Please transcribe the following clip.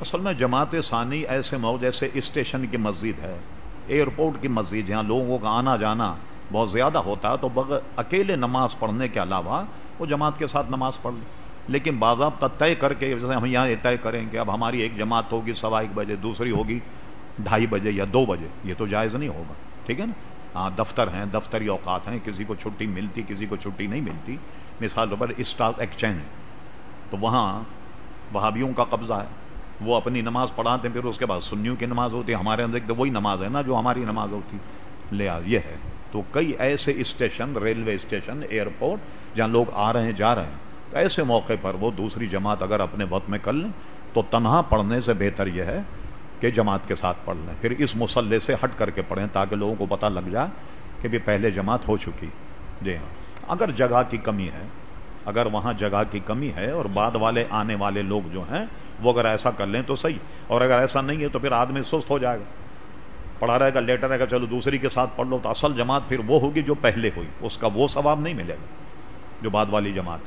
اصل میں جماعت ثانی ایسے مو جیسے اسٹیشن کی مسجد ہے، ایئرپورٹ کی مسجد جہاں لوگوں کا آنا جانا بہت زیادہ ہوتا ہے، تو بغیر اکیلے نماز پڑھنے کے علاوہ وہ جماعت کے ساتھ نماز پڑھ لے۔ لیکن باضابطہ طے کر کے جیسے ہم یہاں طے کریں کہ اب ہماری ایک جماعت ہوگی، سوا ایک بجے، دوسری ہوگی، ڈھائی بجے یا دو بجے، یہ تو جائز نہیں ہوگا، ٹھیک ہے نا؟ ہاں دفتر ہیں، دفتری اوقات ہیں، کسی کو چھٹی ملتی، کسی کو چھٹی نہیں ملتی۔ مثال طور پر اسٹاک ایکسچینج، تو وہاں وہابیوں کا قبضہ ہے۔ وہ اپنی نماز پڑھاتے ہیں، پھر اس کے بعد سنیوں کی نماز ہوتی ہے، ہمارے اندر تو وہی نماز ہے نا جو ہماری نماز ہوتی لحاظ یہ ہے۔ تو کئی ایسے اسٹیشن، ریلوے اسٹیشن، ایئرپورٹ جہاں لوگ آ رہے ہیں، جا رہے ہیں۔ تو ایسے موقع پر وہ دوسری جماعت اگر اپنے وقت میں کر لیں، تو تنہا پڑھنے سے بہتر یہ ہے کہ جماعت کے ساتھ پڑھ لیں۔ پھر اس مسلح سے ہٹ کر کے پڑھیں تاکہ لوگوں کو پتہ لگ جائے کہ بھی پہلے جماعت ہو چکی۔ جی ہاں۔ اگر جگہ کی کمی ہے، اگر وہاں جگہ کی کمی ہے اور بعد والے آنے والے لوگ جو ہیں وہ اگر ایسا کر لیں تو صحیح۔ اور اگر ایسا نہیں ہے تو پھر آدمی سست ہو جائے گا۔ پڑھا رہے گا لیٹر رہے گا، چلو دوسری کے ساتھ پڑھ لو۔ تو اصل جماعت پھر وہ ہوگی جو پہلے ہوئی، اس کا وہ ثواب نہیں ملے گا، جو بعد والی جماعت۔